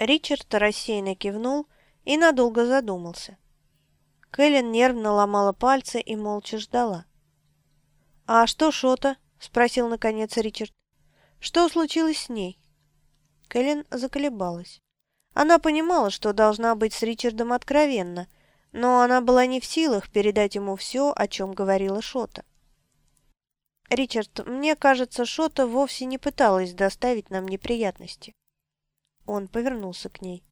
Ричард рассеянно кивнул и надолго задумался. Кэлен нервно ломала пальцы и молча ждала. «А что Шота?» – спросил наконец Ричард. «Что случилось с ней?» Кэлен заколебалась. Она понимала, что должна быть с Ричардом откровенна, но она была не в силах передать ему все, о чем говорила Шота. «Ричард, мне кажется, Шота вовсе не пыталась доставить нам неприятности». Он повернулся к ней.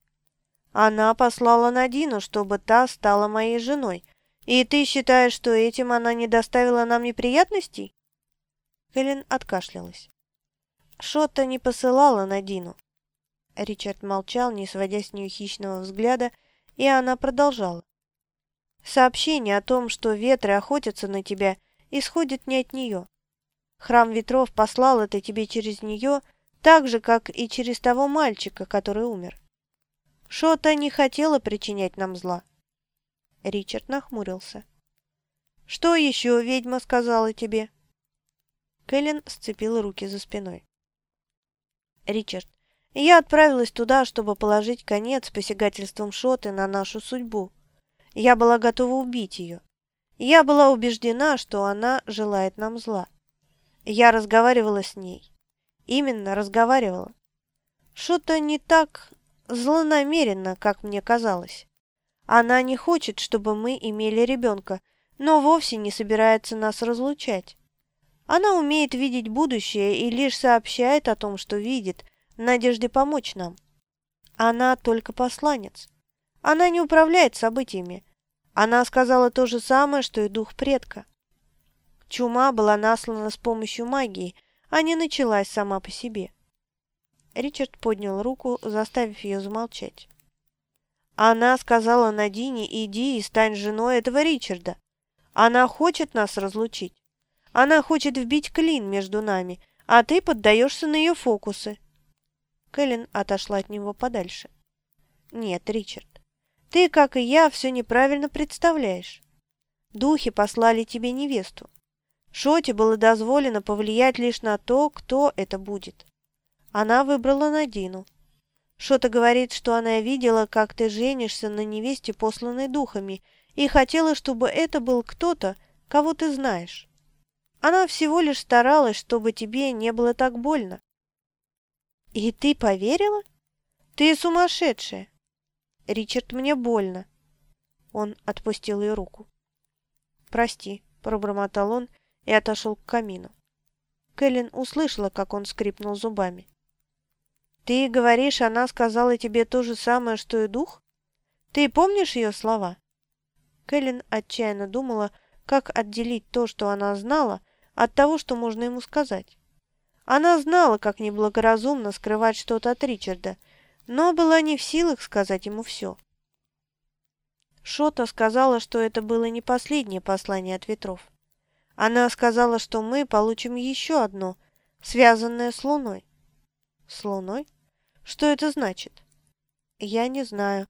«Она послала Надину, чтобы та стала моей женой. И ты считаешь, что этим она не доставила нам неприятностей?» Хелен откашлялась. Шота не посылала Надину. Ричард молчал, не сводя с нее хищного взгляда, и она продолжала. «Сообщение о том, что ветры охотятся на тебя, исходит не от нее. Храм ветров послал это тебе через нее, так же, как и через того мальчика, который умер. Шота не хотела причинять нам зла». Ричард нахмурился. «Что еще ведьма сказала тебе?» Кэлен сцепила руки за спиной. «Ричард, я отправилась туда, чтобы положить конец посягательствам Шоты на нашу судьбу. Я была готова убить ее. Я была убеждена, что она желает нам зла. Я разговаривала с ней. Именно разговаривала. Что-то не так злонамеренно, как мне казалось. Она не хочет, чтобы мы имели ребенка, но вовсе не собирается нас разлучать. Она умеет видеть будущее и лишь сообщает о том, что видит, в надежде помочь нам. Она только посланец. Она не управляет событиями. Она сказала то же самое, что и дух предка. Чума была наслана с помощью магии, а не началась сама по себе. Ричард поднял руку, заставив ее замолчать. Она сказала Надине, иди и стань женой этого Ричарда. Она хочет нас разлучить. Она хочет вбить клин между нами, а ты поддаешься на ее фокусы. Кэлен отошла от него подальше. Нет, Ричард, ты, как и я, все неправильно представляешь. Духи послали тебе невесту. Шоте было дозволено повлиять лишь на то, кто это будет. Она выбрала Надину. Шота говорит, что она видела, как ты женишься на невесте, посланной духами, и хотела, чтобы это был кто-то, кого ты знаешь. Она всего лишь старалась, чтобы тебе не было так больно. И ты поверила? Ты сумасшедшая. Ричард, мне больно. Он отпустил ее руку. Прости, пробормотал он и отошел к камину. Кэлен услышала, как он скрипнул зубами. «Ты говоришь, она сказала тебе то же самое, что и дух? Ты помнишь ее слова?» Кэлен отчаянно думала, как отделить то, что она знала, от того, что можно ему сказать. Она знала, как неблагоразумно скрывать что-то от Ричарда, но была не в силах сказать ему все. Шота сказала, что это было не последнее послание от ветров. Она сказала, что мы получим еще одно, связанное с Луной. С Луной? Что это значит? Я не знаю.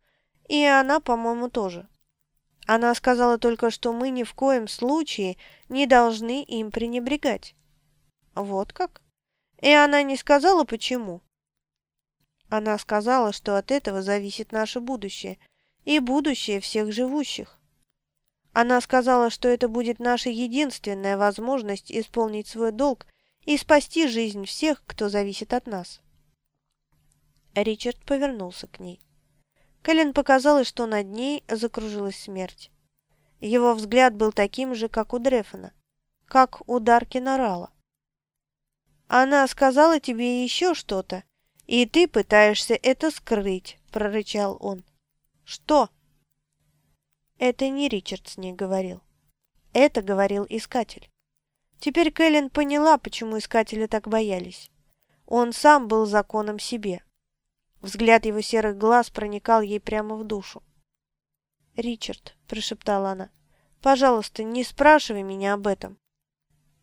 И она, по-моему, тоже. Она сказала только, что мы ни в коем случае не должны им пренебрегать. Вот как? И она не сказала, почему? Она сказала, что от этого зависит наше будущее и будущее всех живущих. Она сказала, что это будет наша единственная возможность исполнить свой долг и спасти жизнь всех, кто зависит от нас. Ричард повернулся к ней. Кэлен показалось, что над ней закружилась смерть. Его взгляд был таким же, как у Дрефона, как у Даркина Рала. «Она сказала тебе еще что-то, и ты пытаешься это скрыть», — прорычал он. «Что?» Это не Ричард с ней говорил. Это говорил Искатель. Теперь Кэлен поняла, почему Искатели так боялись. Он сам был законом себе. Взгляд его серых глаз проникал ей прямо в душу. «Ричард», — прошептала она, — «пожалуйста, не спрашивай меня об этом».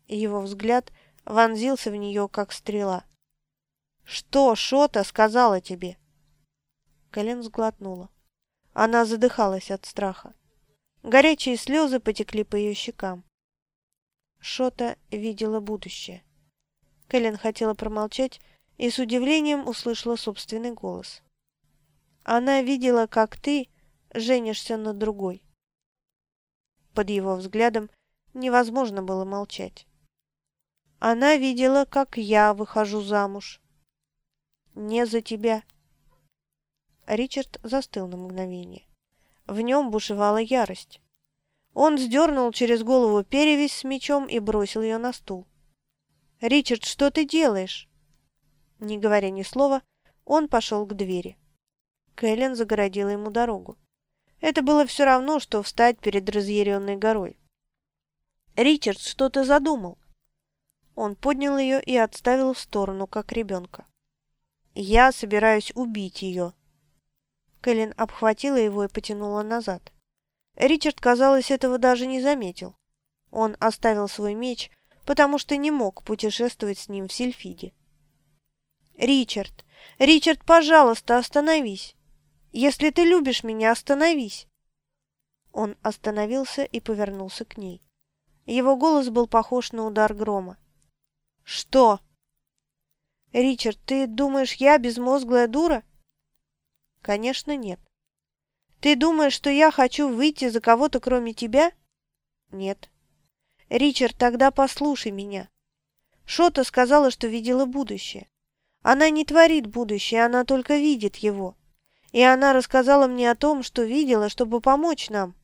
Его взгляд вонзился в нее, как стрела. «Что Шота сказала тебе?» Кэлен сглотнула. Она задыхалась от страха. Горячие слезы потекли по ее щекам. Шота видела будущее. Кэлен хотела промолчать и с удивлением услышала собственный голос. Она видела, как ты женишься на другой. Под его взглядом невозможно было молчать. Она видела, как я выхожу замуж. Не за тебя. Ричард застыл на мгновение. В нем бушевала ярость. Он сдернул через голову перевязь с мечом и бросил ее на стул. «Ричард, что ты делаешь?» Не говоря ни слова, он пошел к двери. Кэлен загородила ему дорогу. Это было все равно, что встать перед разъяренной горой. «Ричард, что ты задумал?» Он поднял ее и отставил в сторону, как ребенка. «Я собираюсь убить ее», Кэлен обхватила его и потянула назад. Ричард, казалось, этого даже не заметил. Он оставил свой меч, потому что не мог путешествовать с ним в Сильфиде. «Ричард! Ричард, пожалуйста, остановись! Если ты любишь меня, остановись!» Он остановился и повернулся к ней. Его голос был похож на удар грома. «Что?» «Ричард, ты думаешь, я безмозглая дура?» Конечно, нет. Ты думаешь, что я хочу выйти за кого-то, кроме тебя? Нет. Ричард, тогда послушай меня. Шота сказала, что видела будущее. Она не творит будущее, она только видит его. И она рассказала мне о том, что видела, чтобы помочь нам.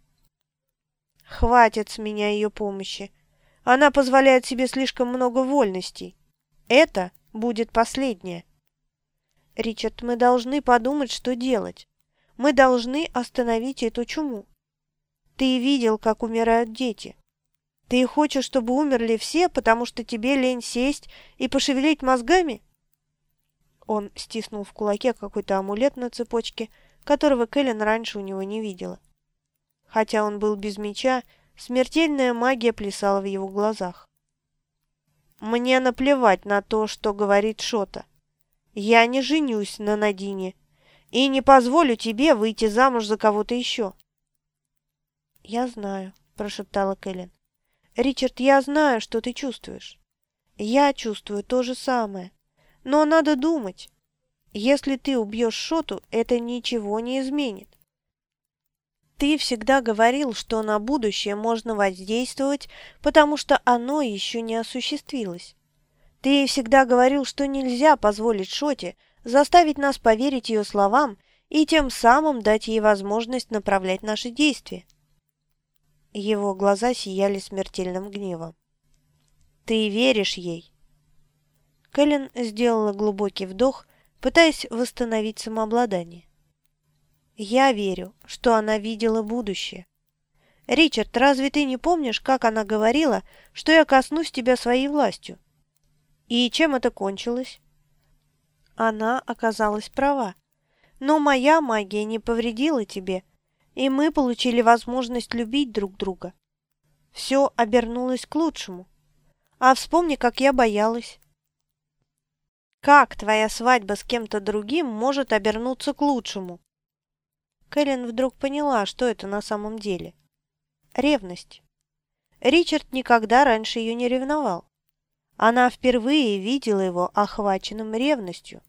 Хватит с меня ее помощи. Она позволяет себе слишком много вольностей. Это будет последнее. Ричард, мы должны подумать, что делать. Мы должны остановить эту чуму. Ты видел, как умирают дети. Ты хочешь, чтобы умерли все, потому что тебе лень сесть и пошевелить мозгами? Он стиснул в кулаке какой-то амулет на цепочке, которого Кэлен раньше у него не видела. Хотя он был без меча, смертельная магия плясала в его глазах. «Мне наплевать на то, что говорит Шота. Я не женюсь на Надине и не позволю тебе выйти замуж за кого-то еще. Я знаю, прошептала Кэлен. Ричард, я знаю, что ты чувствуешь. Я чувствую то же самое. Но надо думать. Если ты убьешь Шоту, это ничего не изменит. Ты всегда говорил, что на будущее можно воздействовать, потому что оно еще не осуществилось. Ты всегда говорил, что нельзя позволить Шоте заставить нас поверить ее словам и тем самым дать ей возможность направлять наши действия. Его глаза сияли смертельным гневом. «Ты веришь ей?» Кэлен сделала глубокий вдох, пытаясь восстановить самообладание. «Я верю, что она видела будущее. Ричард, разве ты не помнишь, как она говорила, что я коснусь тебя своей властью? И чем это кончилось? Она оказалась права. Но моя магия не повредила тебе, и мы получили возможность любить друг друга. Все обернулось к лучшему. А вспомни, как я боялась. Как твоя свадьба с кем-то другим может обернуться к лучшему? Кэлен вдруг поняла, что это на самом деле. Ревность. Ричард никогда раньше ее не ревновал. Она впервые видела его охваченным ревностью.